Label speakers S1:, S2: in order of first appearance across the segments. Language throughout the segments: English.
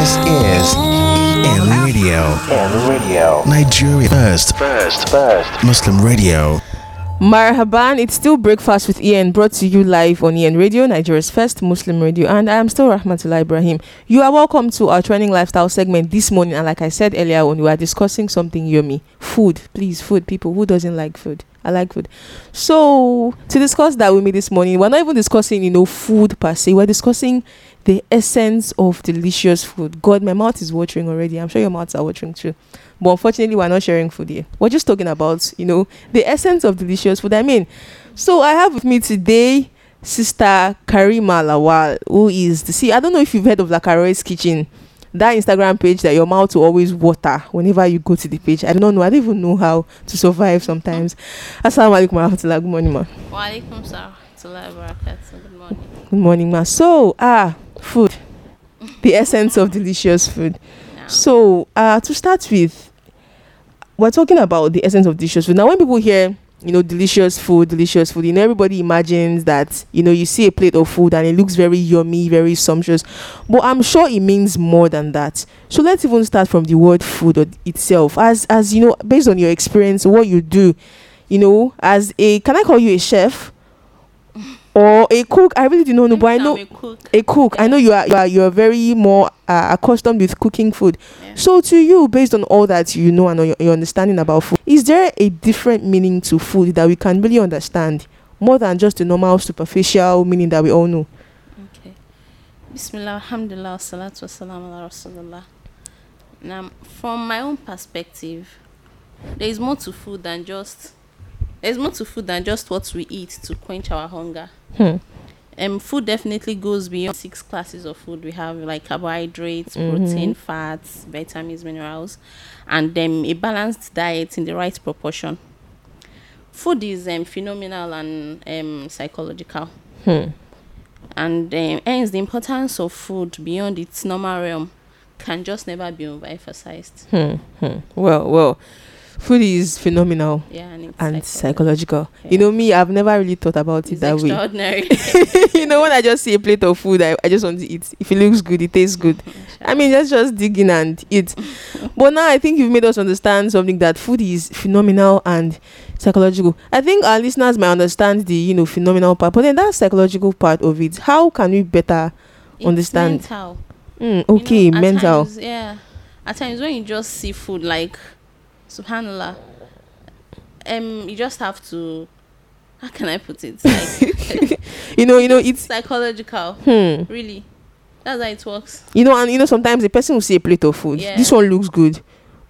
S1: This is EN Radio. EN Radio. Nigeria first. First. First. Muslim radio.
S2: Marhaban, it's still breakfast with Ian brought to you live on EN Radio, Nigeria's first Muslim radio, and I am still Rahmatullah Ibrahim. You are welcome to our training lifestyle segment this morning, and like I said earlier, when we were discussing something yummy, food, please, food, people who doesn't like food. I like food. So to discuss that with me this morning, we're not even discussing, you know, food per se. We're discussing the essence of delicious food. God, my mouth is watering already. I'm sure your mouths are watering too. But unfortunately, we're not sharing food here. We're just talking about, you know, the essence of delicious food. I mean, so I have with me today Sister Karima Lawal, who is the see. I don't know if you've heard of Lakaroy's Kitchen, that Instagram page that your mouth will always water whenever you go to the page. I don't know. I don't even know how to survive sometimes. Assalamu alaikum warahmatullahi. Good morning, ma.
S3: Wa alaikum salam. Good morning.
S2: Good morning, ma. So, ah, food, the essence of delicious food. So, uh, to start with, we're talking about the essence of delicious food. Now, when people hear, you know, delicious food, delicious food, you know, everybody imagines that, you know, you see a plate of food and it looks very yummy, very sumptuous. But I'm sure it means more than that. So let's even start from the word food itself. As, as you know, based on your experience, what you do, you know, as a, can I call you a chef? Or a cook? I really don't know, but I know
S3: a cook.
S2: a cook i know you are you are you are very more uh, accustomed with cooking food
S3: Yeah.
S2: so to you based on all that you know and your, your understanding about food is there a different meaning to food that we can really understand more than just the normal superficial meaning that we all know
S3: Okay. Bismillah, alhamdulillah, salatu wassalam ala rasulullah. Now, from my own perspective, there is more to food than just there's more to food than just what we eat to quench our hunger.
S2: hmm.
S3: Um, food definitely goes beyond six classes of food. We have like carbohydrates,
S2: Mhm.
S3: protein, fats, vitamins, minerals, and um, a balanced diet in the right proportion. Food is um, phenomenal and um, psychological.
S2: Hmm.
S3: and um, hence the importance of food beyond its normal realm can just never be overemphasized.
S2: Hmm. Hmm. well well food is phenomenal
S3: Yeah, and
S2: and
S3: psychological.
S2: psychological you know me i've never really thought about it
S3: It's
S2: that way
S3: extraordinary.
S2: you know when i just see a plate of food I, I just want to eat if it looks good it tastes good I mean, let's just dig in and eat. but now I think you've made us understand something that food is phenomenal and psychological. I think our listeners might understand the you know phenomenal part, but then that psychological part of it, how can we better?
S3: It's
S2: understand.
S3: Mental.
S2: Mm,
S3: You
S2: okay,
S3: know,
S2: mental.
S3: times, yeah. At times when you just see food like, subhanallah, um, you just have to. How can I put it? Like
S2: you know, you know, it's
S3: psychological.
S2: hmm.
S3: Really, that's how it works.
S2: You know, and you know, sometimes the person will see a plate of food.
S3: Yeah.
S2: This one looks good,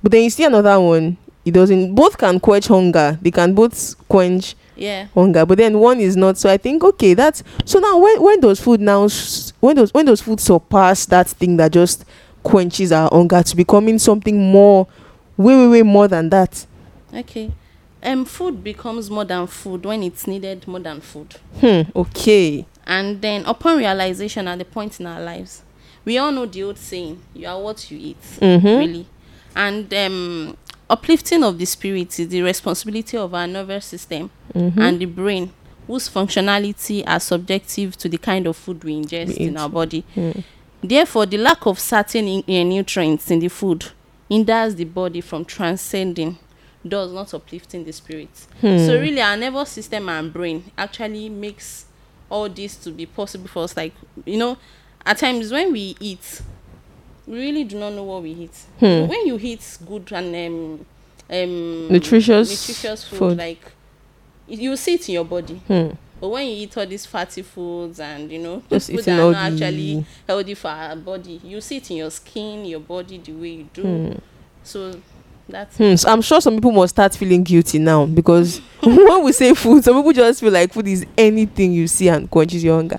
S2: but then you see another one. It doesn't. Both can quench hunger. They can both quench
S3: Yeah.
S2: hunger but then one is not so i think okay that's so now when when those food now when those when those food surpass that thing that just quenches our hunger to becoming something more way way way more than that
S3: Okay. Um, food becomes more than food when it's needed more than food.
S2: hmm okay
S3: And then, upon realization at the point in our lives, we all know the old saying, you are what you eat,
S2: mm-hmm.
S3: really. And um, uplifting of the spirit is the responsibility of our nervous system
S2: Mm-hmm.
S3: and the brain, whose functionality are subjective to the kind of food we ingest
S2: We
S3: in our body.
S2: Mm.
S3: Therefore, the lack of certain in- uh, nutrients in the food hinders the body from transcending, does not uplifting the spirit.
S2: Hmm.
S3: So really, our nervous system and brain actually makes all this to be possible for us. Like you know, at times when we eat, we really do not know what we eat.
S2: Hmm.
S3: When you eat good and um, um
S2: Nutritious
S3: nutritious food,
S2: food.
S3: like you see it in your body.
S2: Hmm.
S3: But when you eat all these fatty foods and you know
S2: Just
S3: food that are not actually healthy for our body, you see it in your skin, your body, the way you do.
S2: Hmm.
S3: So that's
S2: Hmm, so I'm sure some people must start feeling guilty now because when we say food, some people just feel like food is anything you see and quenches your hunger.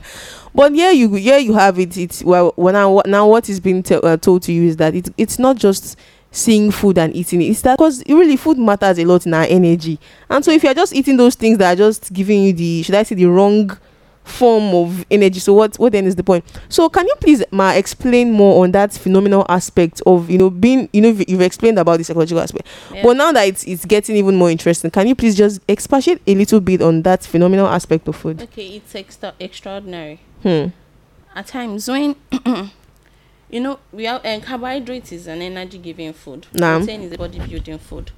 S2: But yeah, you yeah you have it. It's well, well now now what is being te- uh, told to you is that it, it's not just seeing food and eating it. It's that because really food matters a lot in our energy. And so if you're just eating those things that are just giving you the should I say the wrong form of energy so what what then is the point so can you please ma explain more on that phenomenal aspect of you know being you know you've- explained about the psychological aspect
S3: yeah.
S2: but now that it's, it's getting even more interesting can you please just expatiate a little bit on that phenomenal aspect of food
S3: okay. It's extra extraordinary.
S2: hmm.
S3: At times when you know we have and carbohydrate is an energy giving food.
S2: Nah.
S3: protein is a body building food.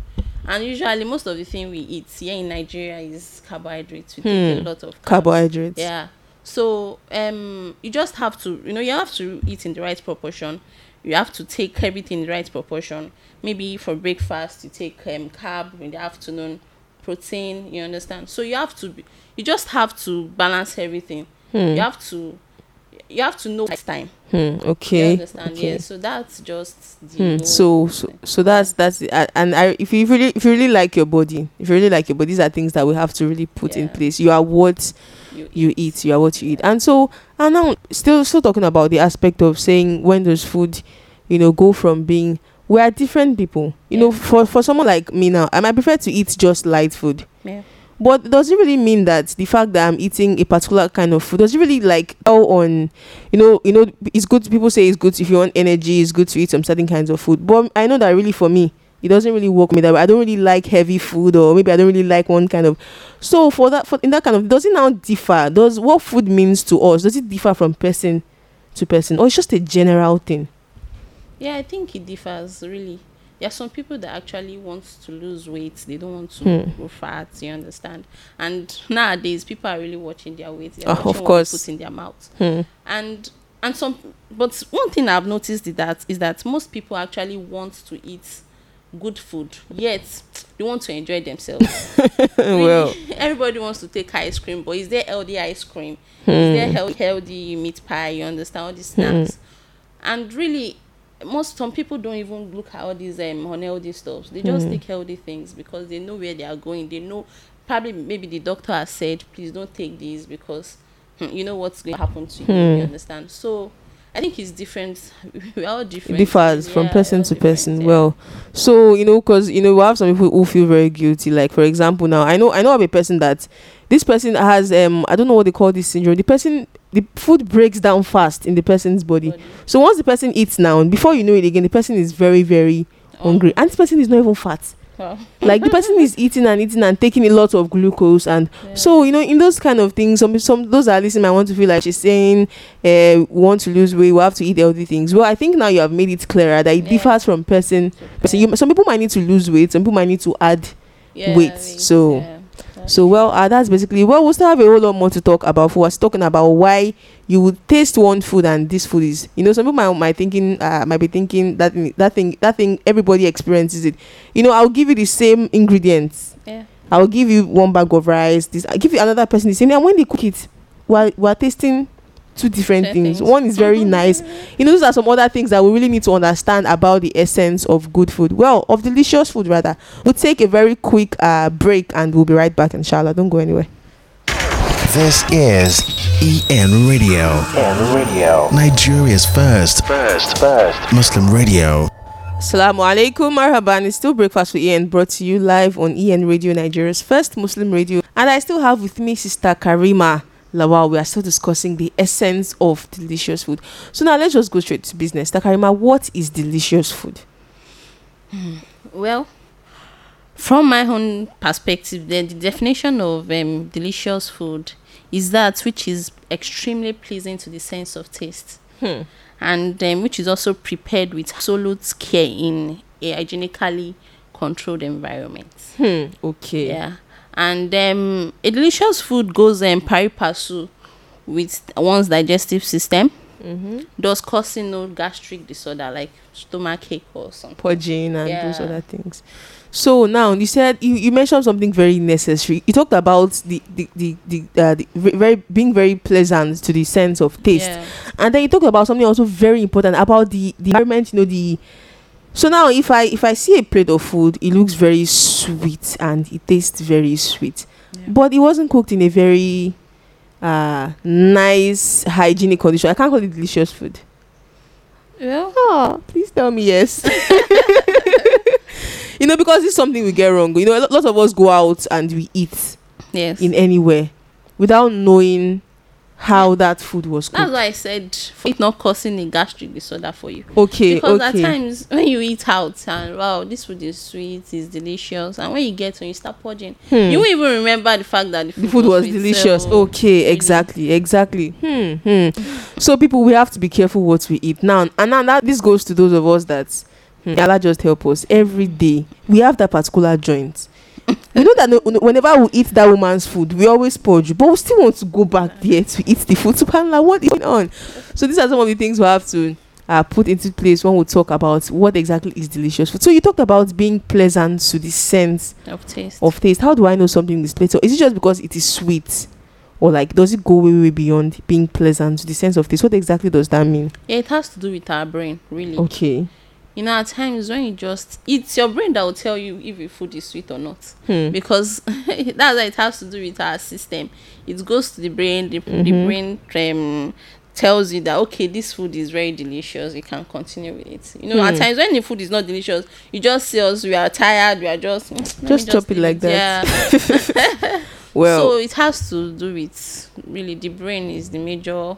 S3: And usually most of the thing we eat here in nigeria is carbohydrates. We take a
S2: Hmm.
S3: lot of carbs.
S2: Carbohydrates.
S3: yeah. So um you just have to you know you have to eat in the right proportion. You have to take everything in the right proportion. Maybe for breakfast you take um carb in the afternoon protein you understand? So you have to be, you just have to balance everything. You have to you have to know it's time
S2: Hmm.
S3: you
S2: Okay.
S3: understand
S2: okay.
S3: yeah so that's just the
S2: Hmm. So, so so that's that's it. And I if you really if you really like your body if you really like your body these are things that we have to really put in
S3: Yeah.
S2: place you are what
S3: you,
S2: you eat you are what you eat and so and now still still talking about the aspect of saying when does food you know go from being we are different people you know
S3: Yeah.
S2: for for someone like me now i might prefer to eat just light food
S3: yeah
S2: but does it really mean that the fact that i'm eating a particular kind of food does it really like oh on you know you know it's good people say it's good if you want energy it's good to eat some certain kinds of food. But i know that really for me it doesn't really work me that way. i don't really like heavy food or maybe i don't really like one kind of so for that for in that kind of does it now differ? Does what food means to us does it differ from person to person? Or it's just a general thing?
S3: Yeah i think it differs really there are some people that actually want to lose weight. They don't want to
S2: Hmm.
S3: grow fat you understand? And nowadays people are really watching their weight. They're
S2: Ah,
S3: watching
S2: of
S3: what
S2: course.
S3: they put in their mouth.
S2: Hmm.
S3: and and some but one thing i've noticed is that is that most people actually want to eat good food yet they want to enjoy themselves.
S2: Well.
S3: everybody wants to take ice cream but is there healthy ice cream?
S2: Hmm.
S3: is there healthy, healthy meat pie? You understand all these snacks? And really most some people don't even look at all these um unhealthy stuff they just
S2: Hmm.
S3: take healthy things because they know where they are going. They know probably maybe the doctor has said please don't take these because hmm, you know what's going to happen to you
S2: Hmm.
S3: you understand? So i think it's different. We're all
S2: it
S3: different.
S2: Differs from
S3: Yeah,
S2: person
S3: we're
S2: to person
S3: yeah.
S2: well so you know because you know we have some people who feel very guilty. Like for example now i know i know of a person that this person has um i don't know what they call this syndrome. The person the food breaks down fast in the person's body
S3: Body.
S2: so once the person eats now before you know it again the person is very very hungry and this person is not even fat
S3: Wow.
S2: like the person is eating and eating and taking a lot of glucose and
S3: Yeah.
S2: so you know in those kind of things some some those are listening I want to feel like she's saying uh we want to lose weight we have to eat healthy things well i think now you have made it clearer that it
S3: Yeah.
S2: differs from person person you, some people might need to lose weight some people might need to add
S3: yeah,
S2: weight,
S3: we-
S2: so-
S3: yeah, that's
S2: so well uh, that's basically well we'll still have a whole lot more to talk about for us talking about why you would taste one food and this food is you know some people might, might thinking uh, might be thinking that thing- that thing that thing everybody experiences it you know i'll give you the same ingredients
S3: yeah
S2: I'll give you one bag of rice. This I give you another person the same. And when they cook it, we're, we're tasting two different
S3: Different
S2: things.
S3: things.
S2: One is very nice. You know, those are some other things that we really need to understand about the essence of good food. Well, of delicious food rather. We'll take a very quick uh, break and we'll be right back. Inshallah, don't go anywhere.
S1: This is EN Radio. EN Radio. Nigeria's first. First. First. Muslim radio.
S2: Assalamu alaikum, marhaban. It's still breakfast with Ian, brought to you live on EN Radio, Nigeria's first Muslim radio. And I still have with me Sister Karima Lawal. We are still discussing the essence of delicious food. So now let's just go straight to business. Takarima, what is delicious food?
S3: Well, from my own perspective, the, the definition of um, delicious food is that which is extremely pleasing to the sense of taste
S2: Hmm.
S3: and um, which is also prepared with absolute care in a hygienically controlled environment.
S2: Hmm. Okay.
S3: Yeah. And um, a delicious food goes um, pari passu with one's digestive system,
S2: Mm-hmm.
S3: thus causing no gastric disorder like stomachache or something.
S2: Purging and those
S3: Yeah.
S2: other things. So now you said you, you mentioned something very necessary. You talked about the the the, the, uh, the ve- very being very pleasant to the sense of taste.
S3: Yeah.
S2: and then you talk about something also very important about the the environment you know the so now if i if i see a plate of food it looks very sweet and it tastes very sweet.
S3: Yeah.
S2: but it wasn't cooked in a very uh nice hygienic condition. I can't call it delicious food.
S3: Well,
S2: oh please tell me yes. You know because it's something we get wrong. You know a lot of us go out and we eat
S3: yes.
S2: in anywhere without knowing how that food was
S3: That's
S2: cooked.
S3: why I said it not causing a gastric disorder for you.
S2: Okay,
S3: because
S2: okay.
S3: at times when you eat out and wow this food is sweet it's delicious and when you get when you start purging you won't even remember the fact that the food,
S2: Hmm. the food was
S3: sweet,
S2: delicious.
S3: so-
S2: Okay, exactly, exactly. Hmm, hmm. So people, we have to be careful what we eat now. And now that this goes to those of us that hmm, Allah just help us every day. We have that particular joint. You know that no- no- whenever we eat that woman's food, we always purge, but we still want to go back there to eat the food. Subhanallah, what is going on? So these are some of the things we have to uh, put into place when we talk about what exactly is delicious food. So you talked about being pleasant to the sense
S3: of taste.
S2: of taste how do i know something is pleasant is it just because it is sweet or like does it go way way beyond being pleasant to the sense of taste what exactly does that mean
S3: yeah, it has to do with our brain really.
S2: okay
S3: You know at times when you just it's your brain that will tell you if a food is sweet or not.
S2: hmm.
S3: because that's why it has to do with our system. It goes to the brain. The, the
S2: Mhm.
S3: brain um, tells you that okay, this food is very delicious. You can continue with it. You know, at
S2: Hmm.
S3: times when the food is not delicious, you just see us. We are tired. We are just "Mm, me
S2: Just chop it like that.
S3: Yeah.
S2: well
S3: so it has to do with really the brain is the major.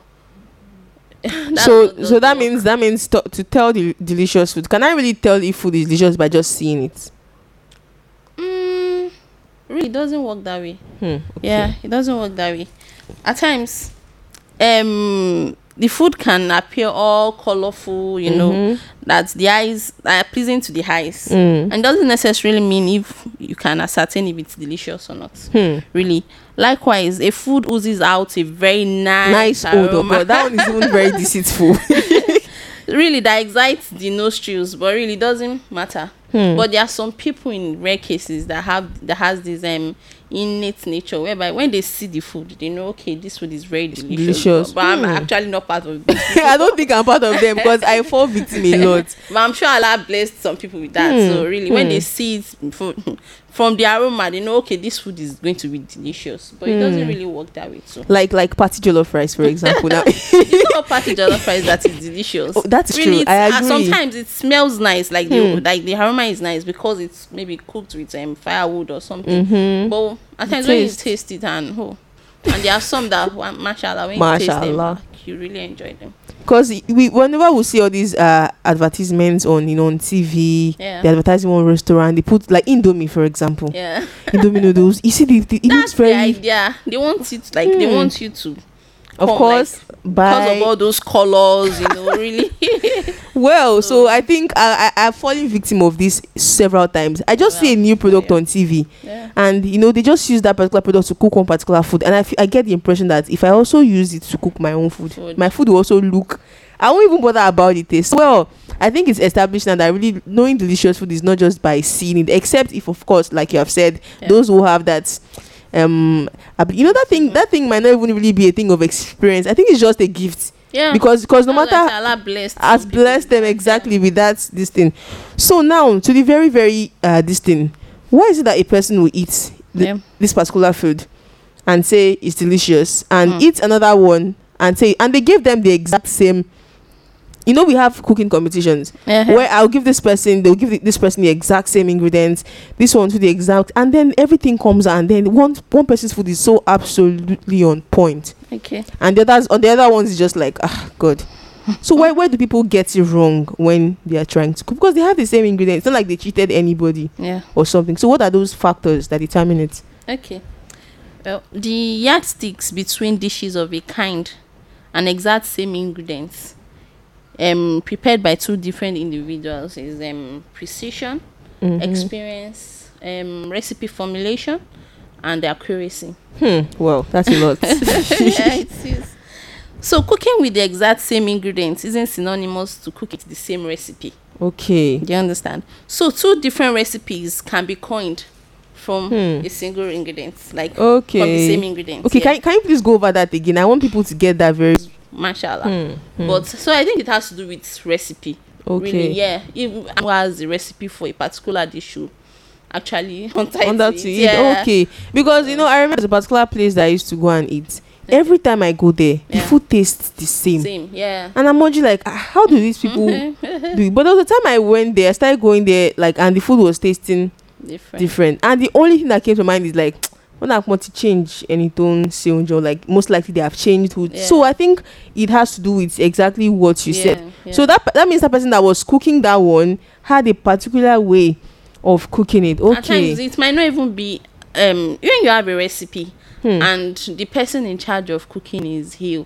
S2: So so that means that means to, to tell the delicious food can i really tell if food is delicious by just seeing it
S3: Mm, really it doesn't work that way.
S2: hmm. okay.
S3: Yeah, it doesn't work that way. At times, um, the food can appear all colorful, you know,
S2: Mhm.
S3: that the eyes are pleasing to the eyes,
S2: Mm.
S3: and doesn't necessarily mean if you can ascertain if it's delicious or not.
S2: Hmm.
S3: Really. Likewise, a food oozes out a very nice,
S2: nice odor
S3: aroma.
S2: but that one is even very deceitful
S3: really that excites the nostrils, but really doesn't matter.
S2: Hmm.
S3: But there are some people in rare cases that have that has this um innate nature whereby when they see the food, they know okay, this food is very delicious.
S2: delicious.
S3: But, but I'm
S2: Hmm.
S3: actually not part of this.
S2: i don't think i'm part of them because i fall victim a lot
S3: but I'm sure Allah blessed some people with that.
S2: Hmm.
S3: So really, when
S2: Hmm.
S3: they see it from, the aroma, they know okay, this food is going to be delicious. But it doesn't
S2: Hmm.
S3: really work that way too.
S2: like like party jollof rice for example now
S3: it's not party jollof rice that is delicious.
S2: Oh, that's
S3: really,
S2: true. I
S3: uh,
S2: agree.
S3: sometimes it smells nice, like the
S2: Hmm.
S3: like the aroma is nice because it's maybe cooked with um, firewood or something.
S2: Mhm.
S3: But at times when you
S2: Taste.
S3: it and oh, and there are some that mashallah when you taste them,
S2: Mashallah.
S3: You really enjoy them.
S2: because we whenever we see all these uh advertisements on you know on tv
S3: Yeah.
S2: the advertising one restaurant they put like indomie for example
S3: Yeah,
S2: indomie noodles you see the, the it looks
S3: that's the
S2: very
S3: idea. They want it like they
S2: Hmm.
S3: want you to
S2: of
S3: come,
S2: course
S3: like, because of all those colors, you know, really.
S2: well so i think I, I i've fallen victim of this several times i just see a new product
S3: Yeah.
S2: on tv
S3: yeah.
S2: and you know they just use that particular product to cook one particular food and i feel, i get the impression that if i also use it to cook my own food,
S3: Food.
S2: my food will also look i won't even bother about the taste well i think it's established now that really knowing delicious food is not just by seeing it except if of course like you have said
S3: Yeah.
S2: those who have that um you know that thing that thing might not even really be a thing of experience i think it's just a gift
S3: Yeah.
S2: because because no
S3: That's why I
S2: matter
S3: say Allah blessed
S2: has blessed them exactly with that this thing so now to the very very uh this thing why is it that a person will eat the,
S3: Yeah.
S2: this particular food and say it's delicious and
S3: Mm.
S2: eat another one and say and they gave them the exact same you know we have cooking competitions
S3: Uh-huh.
S2: where i'll give this person they'll give this person the exact same ingredients this one to the exact and then everything comes out and then one one person's food is so absolutely on point
S3: Okay.
S2: and the others on the other ones is just like ah god so why where do people get it wrong when they are trying to cook because they have the same ingredients it's not like they cheated anybody
S3: Yeah.
S2: or something so what are those factors that determine it
S3: Okay. Well, the yardsticks between dishes of a kind and exact same ingredients um prepared by two different individuals is um precision,
S2: Mhm.
S3: experience, um recipe formulation and accuracy.
S2: hmm well that's a lot
S3: yeah, it is. So cooking with the exact same ingredients isn't synonymous to cook it the same recipe.
S2: okay
S3: Do you understand? So two different recipes can be coined from
S2: Hmm.
S3: a single ingredient, like from the
S2: okay
S3: same ingredients.
S2: okay
S3: yeah.
S2: can, can you please go over that again i want people to get that very
S3: mashallah.
S2: Hmm, hmm.
S3: But so I think it has to do with recipe.
S2: okay
S3: Really, yeah. Who has the recipe for a particular dish, actually on
S2: under to eat okay because you know i remember there's a particular place that i used to go and eat every time i go there the
S3: Yeah.
S2: food tastes the same
S3: Same, yeah.
S2: and i'm wondering like ah, how do these people do it but there was a time i went there i started going there like and the food was tasting
S3: Different.
S2: different and the only thing that came to mind is like when I want to change any tone oúnjẹ like most likely they have changed who
S3: Yeah.
S2: so I think it has to do with exactly what you said
S3: Yeah,
S2: so
S3: yeah.
S2: that that means that person that was cooking that one had a particular way of cooking it
S3: At times
S2: okay
S3: it might not even be um when you have a recipe
S2: Hmm.
S3: and the person in charge of cooking is you.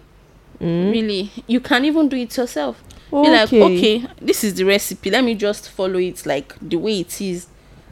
S2: Mm.
S3: Really, you can even do it yourself. Be like, okay, this is the recipe. Let me just follow it like the way it is,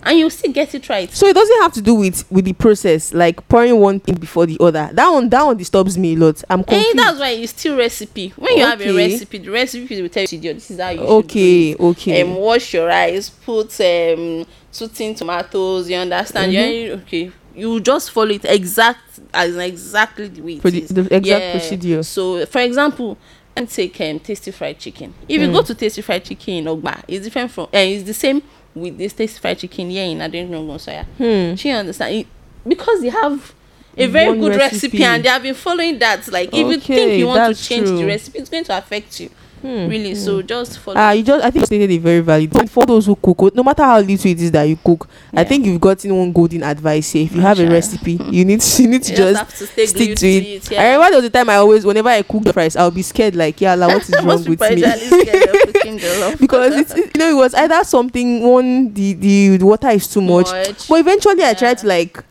S3: and you'll still get it right.
S2: so it doesn't have to do with with the process like pouring one thing before the other that one that one disturbs me a lot i'm
S3: And
S2: confused
S3: that's why it's still recipe. When you have a
S2: Okay.
S3: recipe, the recipe will tell you this is how you
S2: okay
S3: should do
S2: okay
S3: it. Um, wash your rice, put um two tin tomatoes. You understand?
S2: Mhm.
S3: You okay. You just follow it exact as exactly the way it
S2: the,
S3: is.
S2: the exact
S3: Yeah.
S2: procedure
S3: So, for example, let's take um, tasty fried chicken. If you
S2: Mm.
S3: go to tasty fried chicken in Ogba, it's different from. Uh, it's the same with this tasty fried chicken here in Adenong Soya.
S2: hmm.
S3: She understand it because they have a very
S2: One
S3: good recipe.
S2: recipe.
S3: and they have been following that. Like if you think
S2: Okay,
S3: you want to change
S2: true.
S3: the recipe, it's going to affect you
S2: Hmm.
S3: really. So just follow.
S2: Ah, you just I think you stated it very valid. But for those who cook, no matter how little it is that you cook, I
S3: Yeah.
S2: think you've gotten one golden advice here. If you have a
S3: Sure.
S2: recipe, you need you need to
S3: you
S2: just,
S3: have to
S2: stick to it.
S3: yeah.
S2: I remember there was a time I always, whenever I cook the rice, I'll be scared like, yeah, Allah, what is wrong with me?
S3: usually scared of cooking jollof.
S2: because it's it- you know it was either something one the the water is too much,
S3: Much.
S2: but eventually I tried to like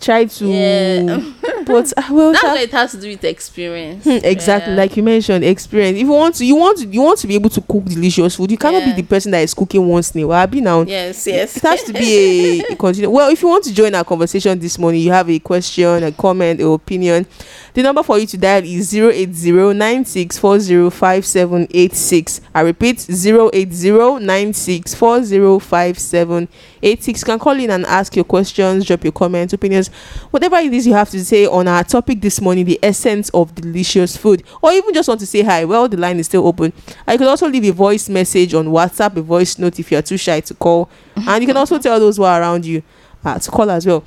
S2: try to,
S3: Yeah.
S2: but ah, well,
S3: That's what it has to do with experience.
S2: Hmm, exactly
S3: Yeah.
S2: like you mentioned experience if you want to you want to you want to be able to cook delicious food you cannot
S3: Yeah.
S2: be the person that is cooking once in a while be now
S3: Yes, yes.
S2: it has to be a, a continue well if you want to join our conversation this morning you have a question a comment or opinion the number for you to dial is 08096405786 i repeat 08096405786 you can call in and ask your questions drop your comments opinions whatever it is you have to say on our topic this morning the essence of delicious food or even just want to say hi well the line is still open. I could also leave a voice message on whatsapp a voice note if you are too shy to call. And you can also tell those who are around you uh, to call as well.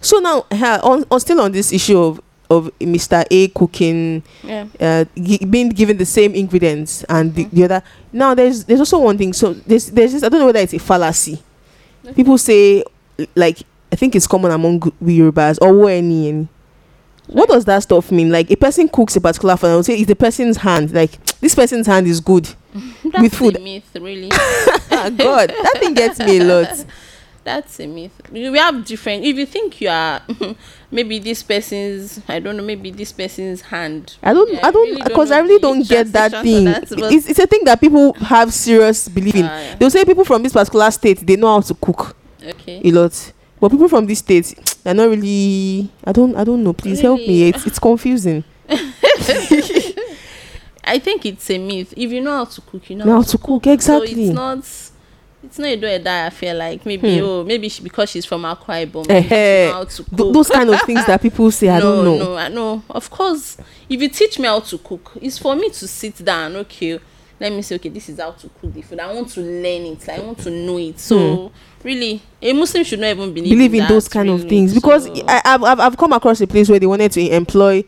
S2: So now uh, on, on still on this issue of of mr a cooking
S3: Yeah.
S2: uh, gi- being given the same ingredients and the, the other. Now there's there's also one thing. So there's there's this i don't know whether it's a fallacy.
S3: Okay.
S2: people say like i think it's common among we yorubas or any what does that stuff mean like a person cooks a particular food and will say it's the person's hand like this person's hand is good With food.
S3: a myth, really.
S2: Ah, god that thing gets me a lot
S3: That's a myth. We have different. If you think you are maybe this person's, I don't know, maybe this person's hand.
S2: I don't,
S3: Yeah,
S2: I don't,
S3: really
S2: because
S3: know
S2: I really don't get that thing.
S3: that,
S2: it's, it's a thing that people have serious belief in.
S3: Ah, yeah.
S2: They'll say people from this particular state they know how to cook
S3: Okay.
S2: a lot, but people from this state they're not really. I don't, I don't know. Please help me.
S3: Really?
S2: It's it's confusing.
S3: I think it's a myth. If you know how to cook, you know,
S2: Know how to cook
S3: So
S2: exactly.
S3: it's not. It's not a do or die. I feel like maybe
S2: Hmm.
S3: oh maybe she, because she's from Akwa Ibom, maybe she know how to cook.
S2: Th- those kind of things that people say. I
S3: no,
S2: don't know.
S3: No, I know. Of course, if you teach me how to cook, it's for me to sit down. Okay, let me say, okay, this is how to cook the food. I want to learn it. I want to know it. So really, a Muslim should not even believe,
S2: believe in
S3: that,
S2: those kind of
S3: really.
S2: things because
S3: So-
S2: I, I've, I've come across a place where they wanted to employ,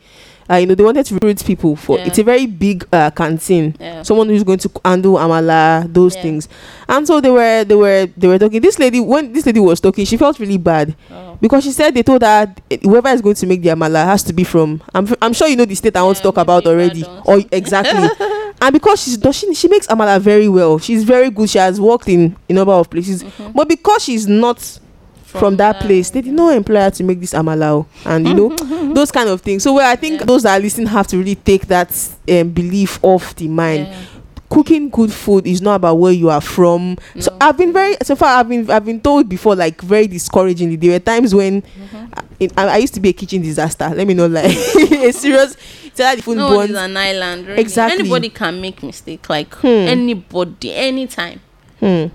S2: uh, you know, they wanted to recruit people for.
S3: Yeah.
S2: It's a very big uh, canteen.
S3: yeah.
S2: someone who's going to handle amala those
S3: Yeah.
S2: things and so they were they were they were talking this lady when this lady was talking she felt really bad
S3: Oh.
S2: because she said they told her whoever is going to make the amala has to be from i'm, I'm sure you know the state i want to talk about already or exactly and because she's she, she makes amala very well she's very good she has worked in a number of places
S3: Mhm.
S2: but because she's not from, that
S3: there,
S2: place they did not employ her to make this amala o. and you know those kind of things so well i think
S3: Yeah.
S2: those that are listening have to really take that um, belief off the mind
S3: Yeah.
S2: cooking good food is not about where you are from. So
S3: No.
S2: I've been very so far I've been I've been told before like very discouragingly. There were times when
S3: Mhm.
S2: I, I, I used to be a kitchen disaster. Let me not lie. a serious tell her the food
S3: No is an island. Really.
S2: Exactly.
S3: Anybody can make mistake. Like
S2: Hmm.
S3: anybody, anytime.
S2: Hmm.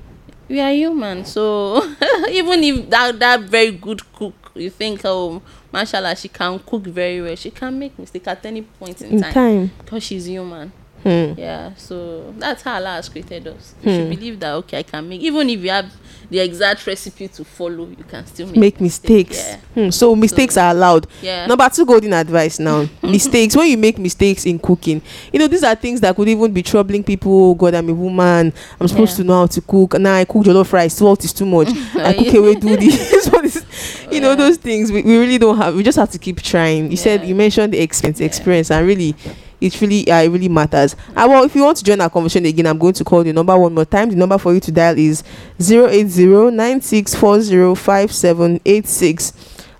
S3: we are human so even if that that very good cook you think oh mashallah she can cook very well she can make mistake at any point in
S2: In
S3: time
S2: time.
S3: because she's human
S2: Hmm.
S3: Yeah, so that's how Allah has created us. You should
S2: Hmm.
S3: believe that okay, I can make even if you have the exact recipe to follow, you can still make,
S2: make
S3: mistake.
S2: mistakes. Hmm, so mistakes are allowed.
S3: Yeah. yeah.
S2: Number two golden advice now. mistakes. When you make mistakes in cooking, you know, these are things that could even be troubling people. Oh God, I'm a woman. I'm supposed
S3: Yeah.
S2: to know how to cook. Now I cook jollof rice. Salt is too much. I cook away do this. What is- you know,
S3: Yeah.
S2: those things we, we really don't have. We just have to keep trying. You said
S3: Yeah.
S2: you mentioned the experience,
S3: Yeah.
S2: experience, and really it really uh, it really matters. Uh, well, if you want to join our conversation again, I'm going to call the number one more time. The number for you to dial is 08096405786.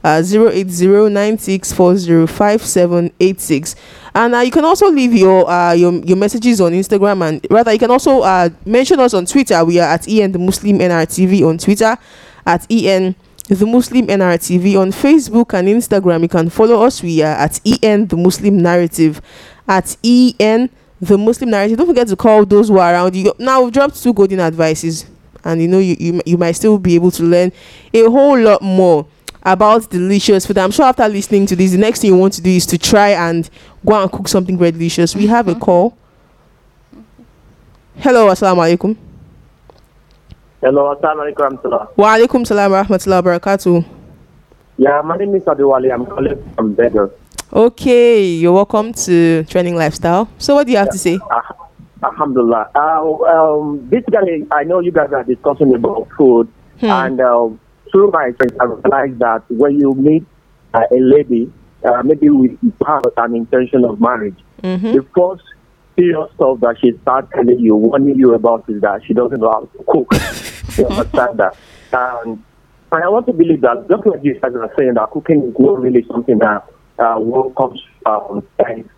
S2: Uh, 08096405786 and uh, you can also leave your uh your, your messages on instagram and rather you can also uh mention us on twitter we are at en the muslim nrtv on twitter at en the muslim nrtv on facebook and instagram you can follow us we are at en the muslim narrative at en the muslim narrative. Don't forget to call those who are around you. Now we've dropped two golden advices and you know you, you you might still be able to learn a whole lot more about delicious food. I'm sure after listening to this the next thing you want to do is to try and go and cook something very delicious. We have a call. Hello assalamu alaikum.
S4: Hello, assalamu alaikum
S2: wa alaikum salam rahmatullahi wa barakatuh
S4: Yeah, my name is Adewale. I'm calling from Beggar.
S2: Okay you're welcome to training lifestyle so what do you have to say
S4: Uh, Alhamdulillah. Uh, um, basically, I know you guys are discussing about food,
S2: Hmm.
S4: and uh, through my experience, I realized that when you meet uh, a lady, uh, maybe we have an intention of marriage,
S2: mm-hmm.
S4: the first serious stuff that she starts telling you, warning you about is that she doesn't know how to cook. you understand that? And, and I want to believe that, just like you guys are saying, that cooking is not really something that uh, one comes um,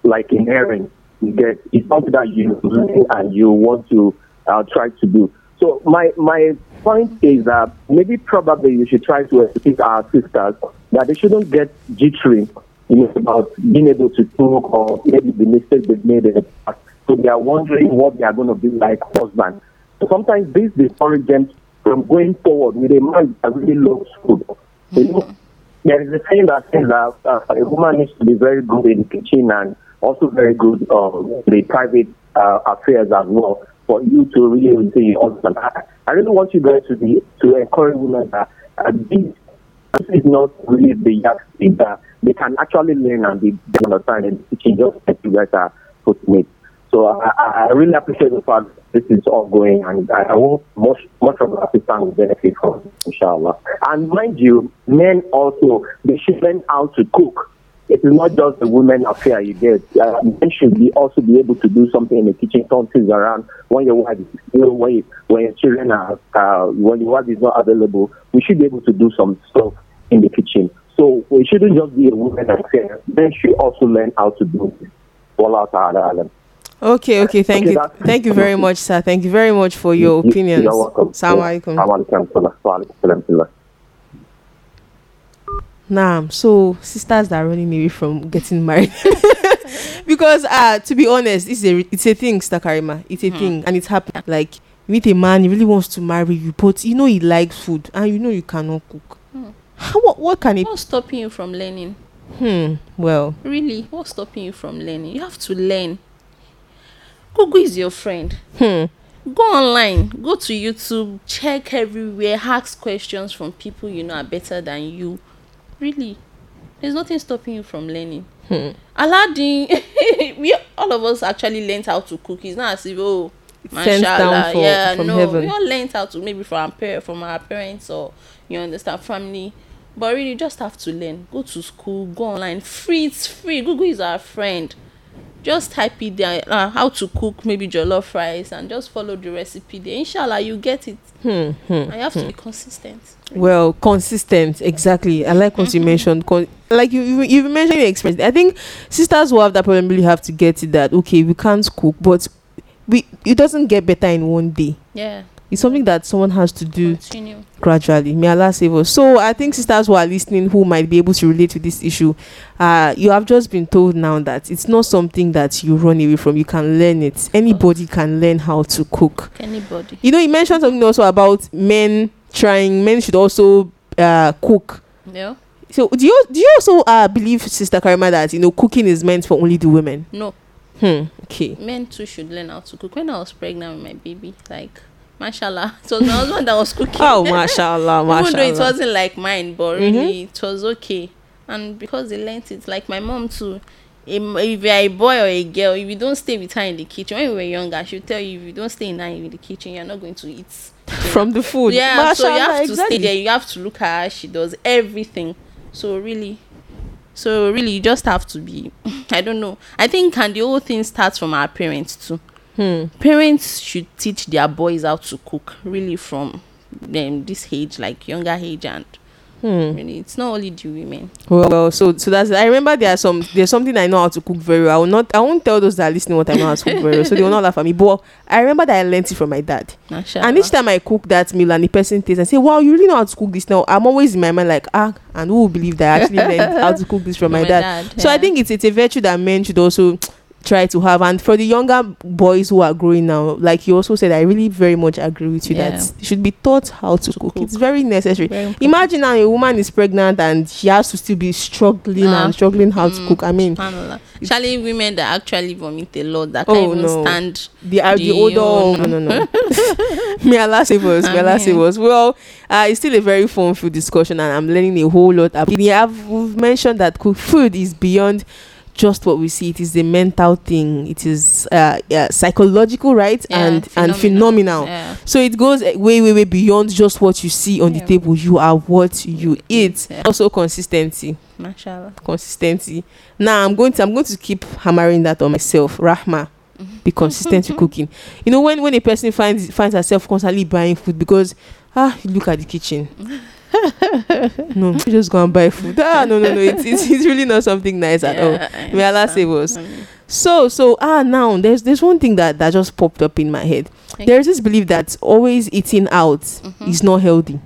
S4: like inherent. You get it's something that you learn and you want to uh, try to do. So my my point is that maybe probably you should try to educate our sisters that they shouldn't get jittery you know, about being able to cook or maybe the mistakes they've made in the past. So they are wondering what they are going to be like husband. So sometimes this discourages them from going forward with a man that really loves food. You know, there is a saying that says that uh, a woman needs to be very good in the kitchen and also very good um, in the private uh, affairs as well for you to really retain your husband. I, I really want you guys to be to encourage women that uh, this, this is not really the yardstick that they can actually learn and be understand in the kitchen just like you guys are putting it. So I, I really appreciate the fact this is ongoing, and I, hope much much of sisters will benefit from it, inshallah. And mind you, men also they should learn how to cook. It is not just the women affair you get. Uh, men should be also be able to do something in the kitchen, turn things around when your wife, is, know, when, when your children are, uh, when your wife is not available. We should be able to do some stuff in the kitchen. So we shouldn't just be a woman affair. Men should also learn how to do this. Wallahu ta'ala alam.
S2: Okay okay thank
S4: Okay,
S2: you thank you very much sir thank you very much for your opinions
S4: You're welcome.
S2: Assalamu alaikum.
S4: Assalamu alaikum. Wa alaikum salam.
S2: Nah, so sisters that are running away from getting married. because uh to be honest, it's a it's a thing, Stakarima. It's a thing and it's happening. Like you meet a man, he really wants to marry you, but you know he likes food and you know you cannot cook.
S3: Hmm.
S2: How what, what can it
S3: What's stopping you from learning?
S2: hmm well
S3: Really, what's stopping you from learning? You have to learn. Google is your friend.
S2: hmm
S3: Go online, go to YouTube, check everywhere, ask questions from people you know are better than you. Really, there's nothing stopping you from learning.
S2: Hmm.
S3: Aladdin, we all of us actually learned how to cook. It's not as if oh,
S2: Sent down
S3: mashallah,
S2: for-
S3: yeah,
S2: from
S3: no,
S2: heaven.
S3: we all learned how to maybe from our from our parents or you understand family. But really, you just have to learn. Go to school, go online. Free, it's free. Google is our friend. Just type it there, uh, how to cook maybe jollof rice, and just follow the recipe there. Inshallah, you get it.
S2: hmm hmm
S3: And you have to be consistent.
S2: well consistent exactly i like what you mentioned Con- like you, you you mentioned your experience i think sisters who have that problem really have to get it that okay we can't cook but we it doesn't get better in one day
S3: Yeah.
S2: It's something that someone has to do
S3: Continue.
S2: gradually may allah save us so i think sisters who are listening who might be able to relate to this issue uh you have just been told now that it's not something that you run away from you can learn it anybody can learn how to cook
S3: Anybody.
S2: you know you mentioned something also about men trying men should also uh cook
S3: Yeah.
S2: so do you do you also uh believe sister karima that you know cooking is meant for only the women
S3: No.
S2: Hmm. Okay.
S3: Men too should learn how to cook. When I was pregnant with my baby, like mashallah, it was my husband that was cooking.
S2: Oh, mashallah, mashallah.
S3: Even though it wasn't like mine, but
S2: Mm-hmm.
S3: really it was okay. And because they learnt it, like my mom too. If you're a boy or a girl, if you don't stay with her in the kitchen, when we were younger, she'll tell you if you don't stay in her in the kitchen, you're not going to eat.
S2: From the food.
S3: Yeah, so you
S2: Mashallah,
S3: have to
S2: exactly.
S3: stay there. You have to look at her. She does everything. So really, so really, you just have to be. I don't know. I think and the whole thing starts from our parents too.
S2: Hmm.
S3: Parents should teach their boys how to cook really from them this age, like younger age, and
S2: Hmm.
S3: really, it's not only the women.
S2: Well, well, so so that's I remember there are some there's something I know how to cook very well. I will not I won't tell those that are listening what I know how to cook very well, so they will not laugh at me. But I remember that I learned it from my dad.
S3: Mashallah.
S2: And each time I cook that meal and the person tastes and say, Wow, you really know how to cook this now. I'm always in my mind like, ah, and who will believe that I actually learned how to cook this from my,
S3: My
S2: dad.
S3: dad,
S2: So I think it's it's a virtue that men should also try to have. And for the younger boys who are growing now, like you also said, I really very much agree with you
S3: Yeah.
S2: that they should be taught how to, cook.
S3: cook.
S2: It's very necessary.
S3: Very.
S2: Imagine now a woman is pregnant and she has to still be struggling
S3: Ah,
S2: and struggling how to
S3: mm,
S2: cook. I mean,
S3: Subhanallah. Especially women that actually vomit a lot that
S2: Oh,
S3: can't even
S2: no.
S3: stand.
S2: the uh, the
S3: The
S2: odor. Oh, no, no, no. May Allah save us. May Allah save us. Well, uh, it's still a very fun food discussion, and I'm learning a whole lot. About it. I've, mentioned that cook food is beyond just what we see. It is a mental thing. It is uh, yeah, psychological, right?
S3: Yeah,
S2: and and phenomenal.
S3: Yeah.
S2: So it goes way, way, way beyond just what you see on the table. You are what you eat. Also consistency.
S3: Mashallah.
S2: consistency. Now I'm going to I'm going to keep hammering that on myself. Rahma, be consistent with cooking. You know when when a person finds finds herself constantly buying food because ah look at the kitchen. no, you just go and buy food. Ah no no no, it's it's, it's really not something nice at all.
S3: Yeah,
S2: May Allah save us. So so ah now there's there's one thing that that just popped up in my head.
S3: Okay.
S2: There's this belief that always eating out
S3: Mhm.
S2: is not healthy.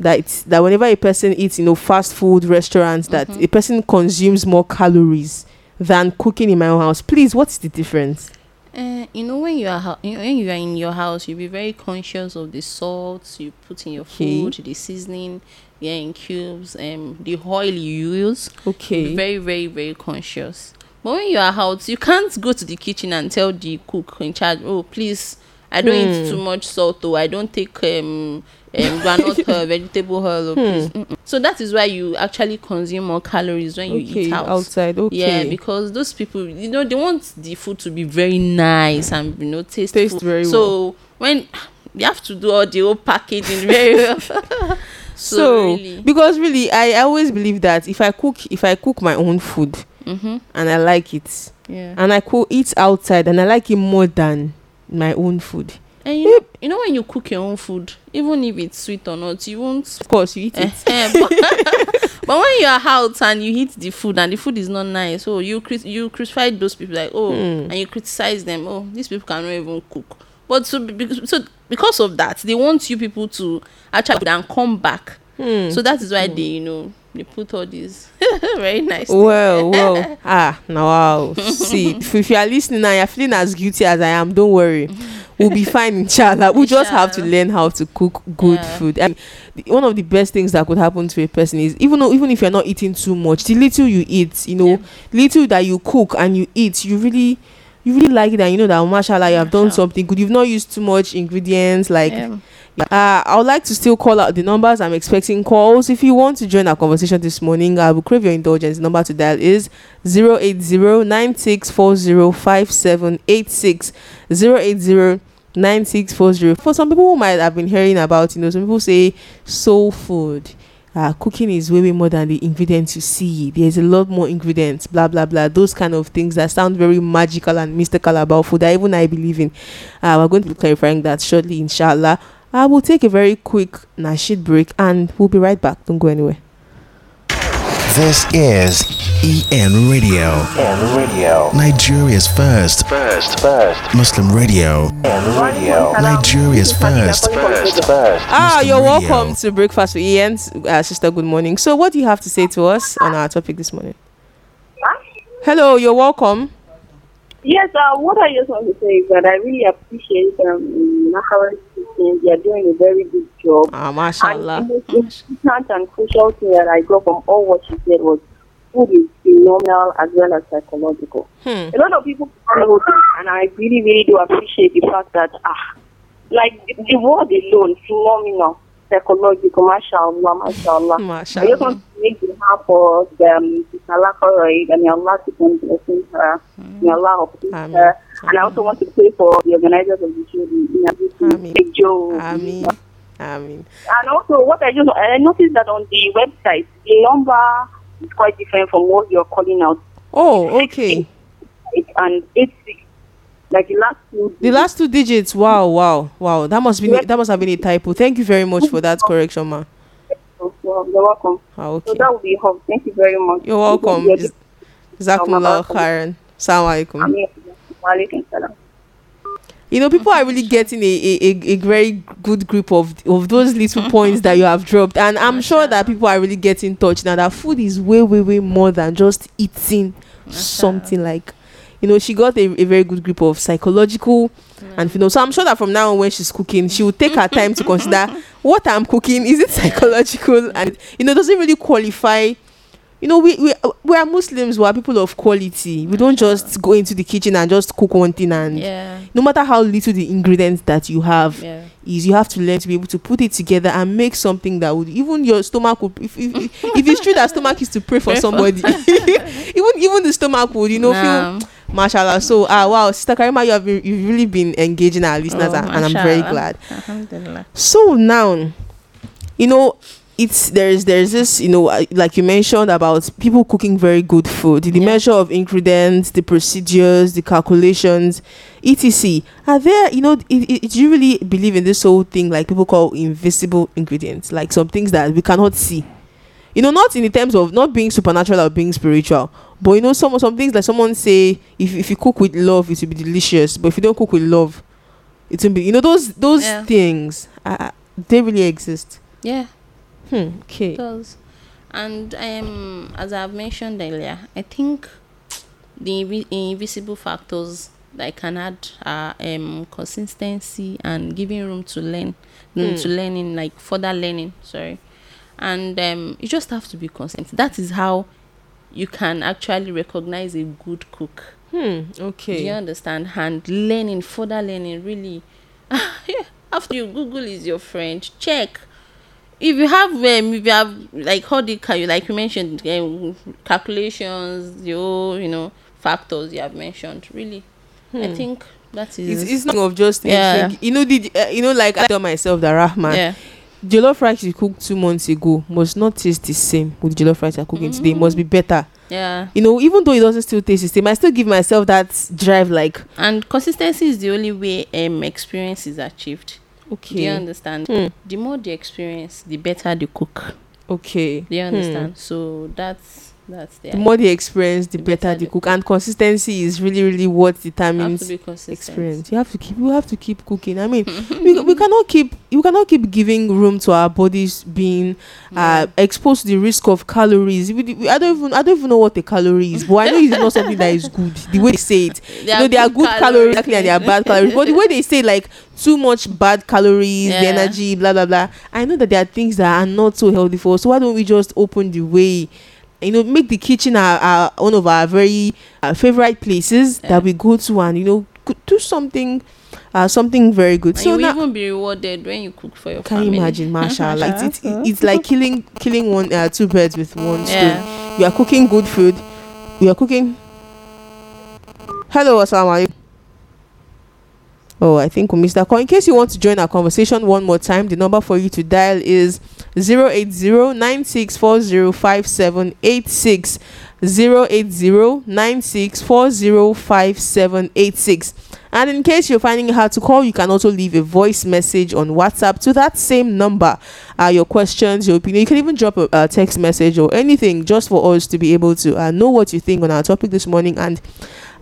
S2: That it's, that whenever a person eats, you know, fast food restaurants, that
S3: Mhm.
S2: a person consumes more calories than cooking in my own house. Please, what's the difference?
S3: Uh, you know when you are know, when you are in your house, you be very conscious of the salt you put in your
S2: Okay.
S3: food, the seasoning, yeah, in cubes, um, the oil you use. Be
S2: Okay.
S3: very, very, very conscious. But when you are out, you can't go to the kitchen and tell the cook in charge, "Oh, please, I don't eat
S2: Hmm.
S3: too much salt, or I don't take um, um groundnut oil, vegetable oil. Mm-mm. So that is why you actually consume more calories when you eat out.
S2: Outside. Okay.
S3: Yeah, because those people, you know, they want the food to be very nice and you know tasteful.
S2: Taste very
S3: so when you have to do all the whole packaging very well. so,
S2: so,
S3: really,
S2: because really, I, I always believe that if I cook, if I cook my own food
S3: mm-hmm,
S2: and I like it,
S3: yeah.
S2: and I cook eat outside and I like it more than my own food,
S3: And you know, you know when you cook your own food, even if it's sweet or not, you won't.
S2: of course you eat
S3: Eh,
S2: it.
S3: eh, but, but when you are out and you eat the food and the food is not nice, so you crit- you crucify those people like oh,
S2: Hmm.
S3: and you criticize them. Oh, these people cannot even cook. But so be- so because of that, they want you people to actually and come back.
S2: Hmm.
S3: So that is why they you know they put all these very nice.
S2: Well, well, ah, now wow. See, if, if you are listening and you're feeling as guilty as I am, don't worry. We'll be fine, inshallah. We just have to learn how to cook good
S3: Yeah.
S2: food. And the, one of the best things that could happen to a person is even though even if you're not eating too much, the little you eat, you know,
S3: Yeah.
S2: little that you cook and you eat, you really you really like it and you know that mashallah you have done something good. You've not used too much ingredients like
S3: Um,
S2: uh, I would like to still call out the numbers. I'm expecting calls. If you want to join our conversation this morning, I will crave your indulgence. The number to dial is 080-9640-5786. 080-9640. For some people who might have been hearing about, you know, some people say soul food. Uh, cooking is way, way more than the ingredients you see. There's a lot more ingredients, blah, blah, blah. Those kind of things that sound very magical and mystical about food that even I believe in. Uh, we're going to be clarifying that shortly, inshallah. I will take a very quick Nashid break and we'll be right back. Don't go anywhere.
S1: This is EN Radio. EN Radio. Nigeria's first. First. First. Muslim radio. EN Radio. Nigeria's first. First. First.
S2: Ah,
S1: Muslim
S2: you're
S1: radio.
S2: welcome to Breakfast with Ian. Uh, sister, good morning. So, what do you have to say to us on our topic this morning? Hello, you're welcome.
S5: Yes, uh, what I just want to say is that I really appreciate um, Nahawa's teaching. They are doing a very good job.
S2: Ah,
S5: And
S2: mashallah.
S5: the most important and crucial thing that I got from all what she said was food is phenomenal as well as psychological.
S2: Hmm.
S5: A lot of people know this, and I really, really do appreciate the fact that, ah, like the, the word alone, phenomenal, psychological, mashallah, mashallah. I just
S2: Mashallah.
S5: want to make behalf of um, Sister Lakoroy, and may Allah keep on blessing her. May Allah uplift her. And I also want to pray for the organizers of the
S2: Amen.
S5: Big Joe.
S2: I mean,
S5: And also, what I just I noticed that on the website, the number is quite different from what you're calling out.
S2: oh, okay.
S5: It's an eight six, like the last two.
S2: The last two digits. Wow, wow, wow. That must be that must have been a typo. Thank you very much for that correction, ma.
S5: Well, you're welcome.
S2: Ah,
S5: So
S2: okay.
S5: that will be all. Thank you very much.
S2: You're welcome.
S5: Yeah,
S2: Jazakumullah khairan. Assalamu alaikum.
S5: Ameen. Wa alaikum salam.
S2: You know, people are really getting a, a, a, very good grip of of those little mm-hmm. points that you have dropped, and I'm sure that people are really getting touch now. That food is way, way, way more than just eating something like. You know, she got a, a very good grip of psychological and you know. So I'm sure that from now on, when she's cooking, she will take her time to consider what I'm cooking. Is it psychological? And you know, doesn't really qualify? You know we we we are muslims we are people of quality we don't just go into the kitchen and just cook one thing and
S3: Yeah.
S2: no matter how little the ingredients that you have
S3: Yeah.
S2: is you have to learn to be able to put it together and make something that would even your stomach would if if, if, it's true that stomach is to pray for
S3: Pray for-
S2: somebody even even the stomach would you know
S3: Nah.
S2: feel mashallah so ah wow sister karima you have been, you've really been engaging our listeners
S3: Oh,
S2: and, and i'm very glad so now you know it's there's there's this you know uh, like you mentioned about people cooking very good food the
S3: Yeah.
S2: measure of ingredients the procedures the calculations etc are there you know it, it, do you really believe in this whole thing like people call invisible ingredients like some things that we cannot see you know not in the terms of not being supernatural or being spiritual but you know some some things like someone say if, if you cook with love it will be delicious but if you don't cook with love it will be you know those those
S3: Yeah.
S2: things uh, they really exist
S3: Yeah.
S2: Hmm okay
S3: does. And um, as I've mentioned earlier, I think the invi- invisible factors that can add are um, consistency and giving room to learn,
S2: Hmm.
S3: to learning, like further learning. Sorry, and um, you just have to be consistent. That is how you can actually recognize a good cook.
S2: hmm Okay.
S3: Do you understand? And learning, further learning, really. yeah. After you Google is your friend, check. If you have um, if you have like how the cal- like you mentioned um, calculations, your you know factors you have mentioned, really, I
S2: Hmm.
S3: think that is
S2: it's, it's not of just
S3: Yeah.
S2: entering- you know the uh, you know like I tell myself that Rahman
S3: yeah.
S2: jollof rice you cooked two months ago must not taste the same with the jollof rice you're cooking today. It must be better.
S3: Yeah.
S2: You know even though it doesn't still taste the same I still give myself that drive like
S3: and consistency is the only way um experience is achieved. Do you understand?
S2: Hmm.
S3: The more the experience, the better the cook.
S2: okay
S3: Do you
S2: Hmm.
S3: understand? So that's that's the
S2: the more the experience the
S3: The
S2: better
S3: better
S2: the
S3: the
S2: cook. and consistency is really really what determines experience. You have to keep you have to keep cooking. I mean we, we cannot keep you cannot keep giving room to our bodies being uh exposed to the risk of calories. We, we, i don't even i don't even know what a calorie is but i know it's not something that is good the way they say it. You know there are good calories exactly and there are bad calories. But the way they say like too much bad calories the
S3: Yeah.
S2: energy blah blah blah. I know that there are things that are not so healthy for us so why don't we just open the way you know make the kitchen our, our one of our very uh, favorite places
S3: Yeah.
S2: that we go to and you know do something uh something very good.
S3: And
S2: so
S3: you will
S2: now
S3: even be rewarded when you cook for your
S2: can
S3: family.
S2: Can you imagine mashallah it's, it's,
S3: Mashallah.
S2: it's like killing killing one uh, two birds with one stone. You are cooking good food. You are cooking. Hello assalamu alaikum oh i think we missed that call in case you want to join our conversation one more time the number for you to dial is 08096405786 08096405786 and in case you're finding it hard to call you can also leave a voice message on whatsapp to that same number. Uh, your questions your opinion you can even drop a, a text message or anything just for us to be able to uh, know what you think on our topic this morning and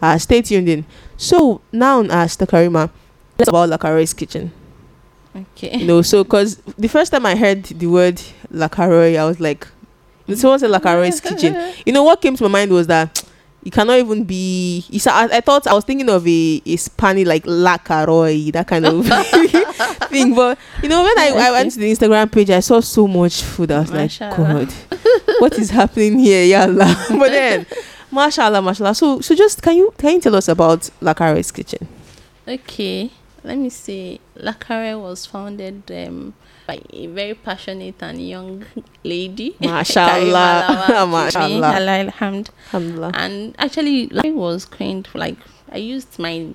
S2: uh, stay tuned in. So now uh, Karima, let's talk about Lakaroy's kitchen
S3: Okay.
S2: you know so because the first time i heard the word lacaroy i was like someone said lacaroy's kitchen you know what came to my mind was that it cannot even be. It's, I, I thought I was thinking of a, a Spanish like Lacaroy, that kind of thing. But you know, when I, I went to the Instagram page, I saw so much food. I was like, God, what is happening here? Yeah, but then, mashallah, mashallah. So, so just can you can you tell us about Lacaroy's kitchen?
S3: Okay, let me see. Lacare was founded um, by a very passionate and young lady.
S2: Mashallah. Mashallah.
S3: Allah alhamd.
S2: Alhamdulillah.
S3: And actually, Lacare was coined like I used my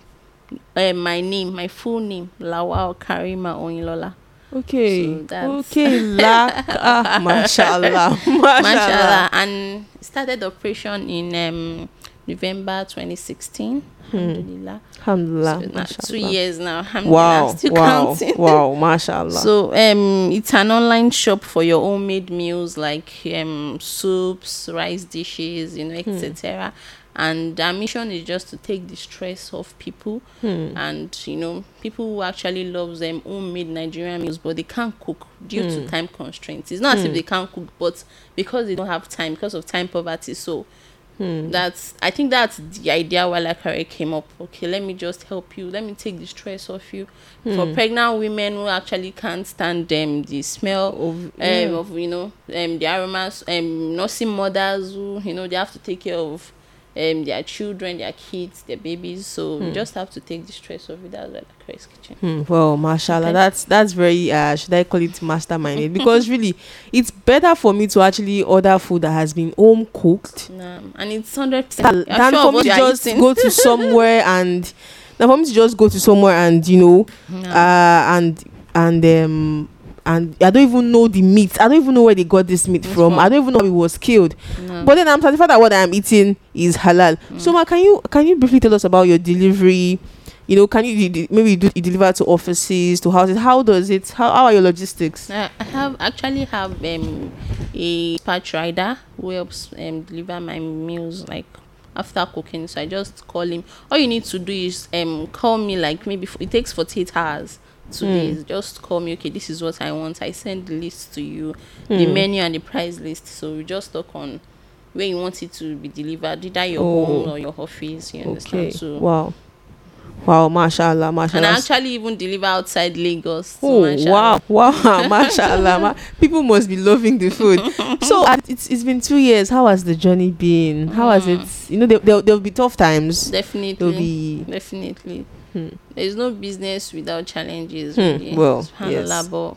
S3: uh, my name, my full name, Lawal Karima Oyilola.
S2: Okay.
S3: So
S2: okay. Lak. Ah, mashallah.
S3: Mashallah.
S2: Mashallah.
S3: And started operation in um, November 2016. Alhamdulillah.
S2: Alhamdulillah.
S3: So two years now.
S2: Wow.
S3: Still
S2: Wow.
S3: counting.
S2: Wow. Mashallah.
S3: So um, it's an online shop for your homemade meals like um, soups, rice dishes, you know,
S2: Hmm.
S3: etc. And our mission is just to take the stress off people,
S2: Hmm.
S3: and you know, people who actually loves them homemade Nigerian meals, but they can't cook due
S2: Hmm.
S3: to time constraints. It's not as if they can't cook, but because they don't have time, because of time poverty. So
S2: Hmm.
S3: that's I think that's the idea why Lakare came up. Okay, let me just help you. Let me take the stress off you.
S2: Hmm.
S3: For pregnant women who actually can't stand them the smell
S2: Of-
S3: um,
S2: yeah.
S3: of you know um the aromas um nursing mothers who you know they have to take care of um their children, their kids, their babies. So you just have to take the stress off it. That's why Lakare's kitchen.
S2: Hmm, well, mashallah,
S3: Okay.
S2: that's that's very uh should I call it masterminded? because really it's better for me to actually order food that has been home cooked
S3: Um, and it's hundred percent.
S2: than for me to just go to somewhere and than for me to just go to somewhere and you know uh and and um and I don't even know the meat. I don't even know where they got this meat
S3: It's
S2: from. I don't even know how it was killed.
S3: No.
S2: But then I'm satisfied that what I'm eating is halal. So, ma, can you can you briefly tell us about your delivery? You know, can you, de- maybe you, do, you deliver to offices, to houses? How does it? How, how are your logistics?
S3: Uh, I have actually have um, a dispatch rider who helps um, deliver my meals like after cooking. So I just call him. All you need to do is um call me like maybe f- it takes forty eight hours.
S2: Hmm.
S3: days. Just call me. Okay, this is what I want. I send the list to you, the
S2: Hmm.
S3: menu and the price list. So we just talk on where you want it to be delivered, either your
S2: Oh.
S3: home or your office. You understand?
S2: Okay.
S3: So
S2: Wow. Wow, mashallah,
S3: and
S2: mashallah.
S3: I actually even deliver outside Lagos. So
S2: Oh
S3: mashallah.
S2: wow, wow, mashallah. ma- People must be loving the food. so uh, it's it's been two years. How has the journey been? How has it? You know, there there there'll be tough times.
S3: Definitely.
S2: There'll be
S3: Definitely.
S2: Hmm.
S3: There's no business without challenges.
S2: Hmm,
S3: Really.
S2: well, yes.
S3: but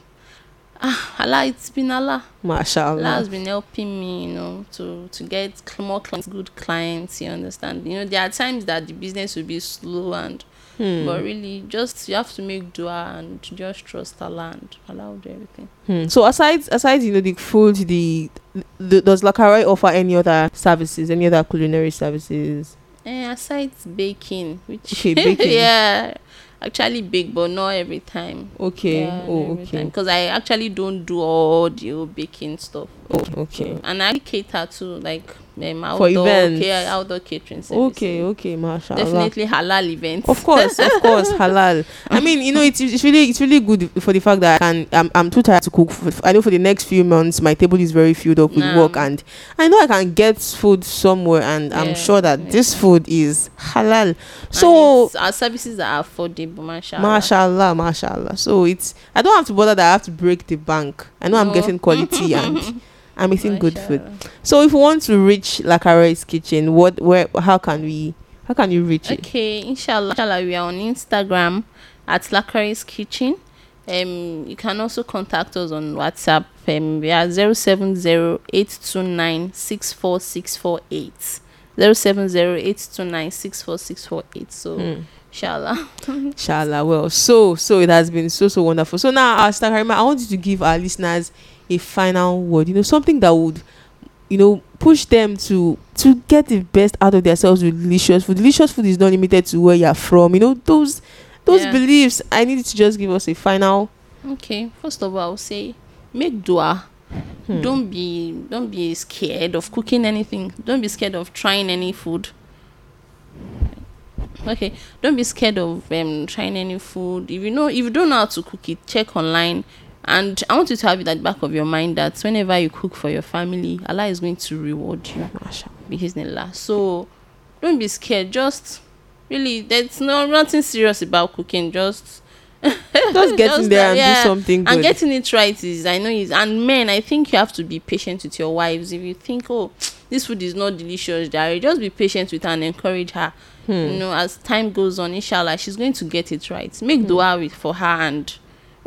S3: ah, Allah, it's been Allah. Allah
S2: mashallah.
S3: has been helping me, you know, to to get more clients, good clients. You understand? You know, there are times that the business will be slow and.
S2: Hmm.
S3: But really, just you have to make dua and just trust Allah and Allah will do everything.
S2: Hmm. So aside aside you know the food, the, the does Lakarai offer any other services, any other culinary services?
S3: Eh, aside baking, which
S2: Okay, baking.
S3: yeah, actually bake, but not every time.
S2: Okay.
S3: Yeah,
S2: oh, okay.
S3: Because I actually don't do all the baking stuff.
S2: Oh, okay.
S3: And I cater to like um,
S2: For
S3: outdoor,
S2: events.
S3: ca- outdoor catering services.
S2: Okay, okay, mashallah.
S3: Definitely halal events.
S2: Of course, of course, halal. I mean, you know, it's, it's really it's really good for the fact that I can I'm, I'm too tired to cook. For, I know for the next few months my table is very filled up with
S3: Nah.
S2: work, and I know I can get food somewhere, and I'm
S3: Yeah,
S2: sure that
S3: yeah.
S2: this food is halal. So
S3: our services are affordable, mashallah.
S2: Mashallah, mashallah. So it's I don't have to bother that I have to break the bank. I know I'm
S3: No.
S2: getting quality and I'm eating good food. So if we want to reach Lakare's kitchen, what where how can we how can you reach it?
S3: Okay, inshallah, inshallah, we are on Instagram at Lakaris Kitchen. Um, you can also contact us on WhatsApp. Um, we are 070-829-64648. 070-829-64648. So,
S2: Hmm.
S3: inshallah.
S2: Inshallah. Well, so so it has been so so wonderful. So now, uh, Karima, I want you to give our listeners a final word. You know, something that would, you know, push them to to get the best out of themselves with delicious food. Delicious food is not limited to where you're from. You know, those those
S3: Yeah.
S2: beliefs. I need to just give us a final.
S3: Okay, first of all, I'll say make dua.
S2: Hmm.
S3: Don't be don't be scared of cooking anything. Don't be scared of trying any food. Okay, don't be scared of um trying any food. If you know if you don't know how to cook it, check online. And I want you to have it at the back of your mind that whenever you cook for your family, Allah is going to reward you. Bismillah. So don't be scared just really there's no nothing serious about cooking just
S2: Just get in there and do something
S3: and
S2: good.
S3: getting it right is i know is and men i think you have to be patient with your wives if you think oh this food is not delicious Jerry, just be patient with her and encourage her
S2: Hmm.
S3: you know as time goes on inshallah she's going to get it right
S2: Hmm.
S3: make dua with for her and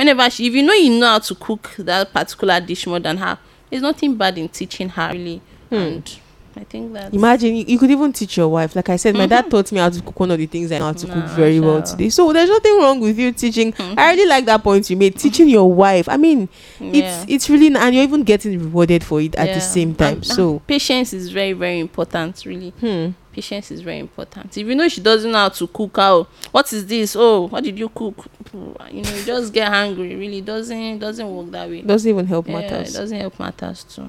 S3: whenever she if you know you know how to cook that particular dish more than her there's nothing bad in teaching her really and i think that
S2: Imagine you, you could even teach your wife. Like I said, my dad taught me how to cook one of the things I know how to cook
S3: Nah,
S2: very well
S3: sure.
S2: today. So there's nothing wrong with you teaching. I really like that point you made. Teaching your wife. I mean,
S3: Yeah.
S2: it's it's really and you're even getting rewarded for it at
S3: Yeah.
S2: the same time.
S3: And-
S2: so
S3: and patience is very very important really
S2: hmm.
S3: Patience is very important if you know she doesn't know how to cook how what is this oh what did you cook you know you just get hungry really doesn't doesn't work that way
S2: doesn't even help
S3: yeah,
S2: matters.
S3: it doesn't help matters too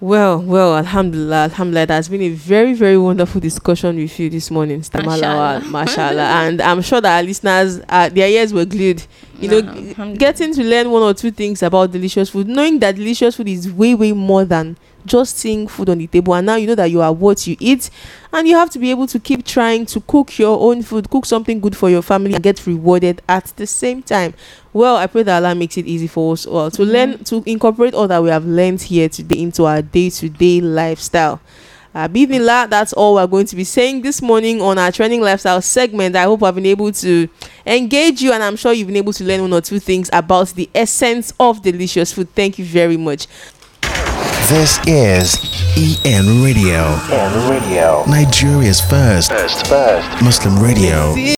S2: Well, well, Alhamdulillah, Alhamdulillah. It has been a very, very wonderful discussion with you this morning, Stamalawa,
S3: Mashallah.
S2: mashallah. and I'm sure that our listeners, uh, their ears were glued. You know,
S3: Nah, alhamdulillah.
S2: getting to learn one or two things about delicious food, knowing that delicious food is way, way more than just seeing food on the table. And now you know that you are what you eat, and you have to be able to keep trying to cook your own food, cook something good for your family, and get rewarded at the same time. Well, I pray that Allah makes it easy for us all to learn to incorporate all that we have learned here today into our day-to-day lifestyle. Uh, Bismillah, that's all we're going to be saying this morning on our training lifestyle segment. I hope I've been able to engage you, and I'm sure you've been able to learn one or two things about the essence of delicious food. Thank you very much.
S1: This is EN Radio. EN Radio. Nigeria's first, first, first Muslim radio.